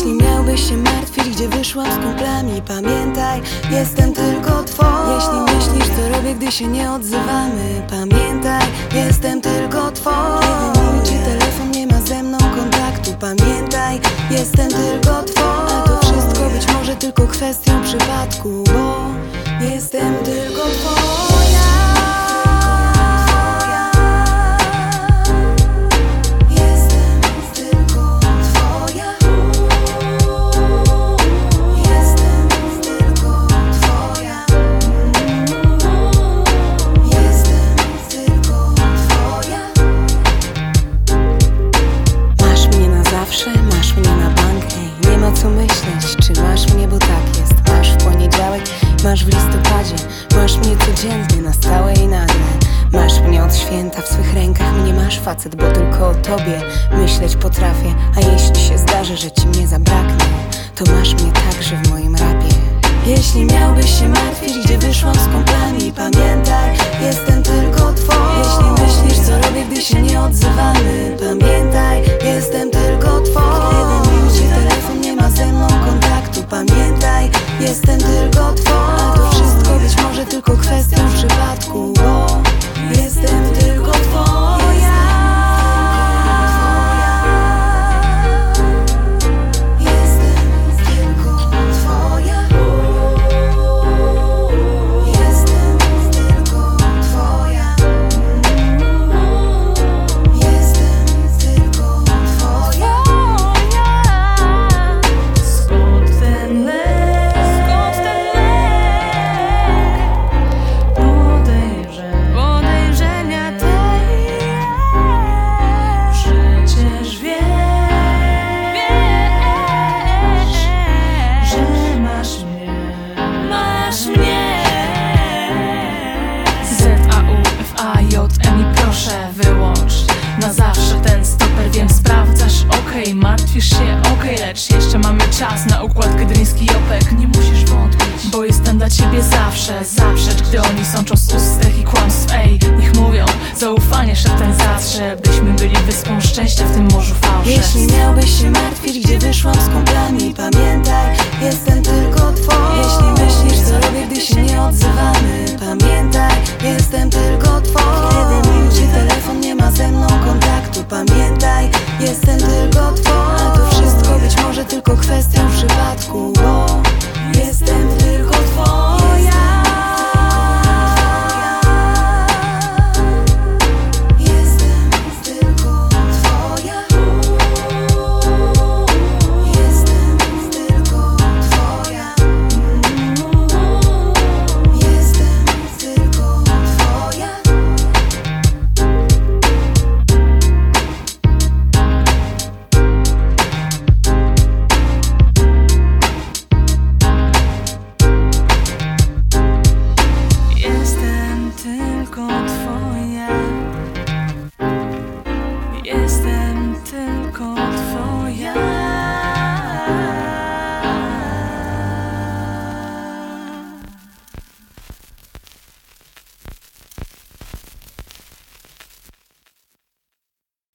Jeśli miałbyś się martwić, gdzie wyszłam z kumplami Pamiętaj, jestem tylko twoja Jeśli myślisz, co robię, gdy się nie odzywamy Pamiętaj, jestem tylko twoja Kiedy milczy telefon, nie ma ze mną kontaktu Pamiętaj, jestem tylko twoja A to wszystko być może tylko kwestią przypadku Bo jestem tylko twoja masz w listopadzie Masz mnie codziennie, na stałe i nagle. Masz mnie od święta, w swych rękach mnie masz facet Bo tylko o tobie myśleć potrafię. A jeśli się zdarzy, że ci mnie zabraknie To masz mnie także w moim rapie. Jeśli miałbyś się martwić, gdzie wyszłam z kumplami Pamiętaj, jestem tylko twoja Jeśli myślisz, co robię, gdy się nie odzywamy Pamiętaj, jestem tylko twoja Kiedy milczy telefon, nie ma ze mną kontaktu Pamiętaj, jestem okej, lecz jeszcze mamy czas Na układ gdyński opek, nie musisz wątpić Bo jestem dla ciebie zawsze, zaprzecz Gdy oni sączą z ustech i kłamstw. Ej, niech mówią, zaufanie szeptem zatrze Byśmy byli wyspą szczęścia w tym morzu fałszerstw Jeśli miałbyś się tylko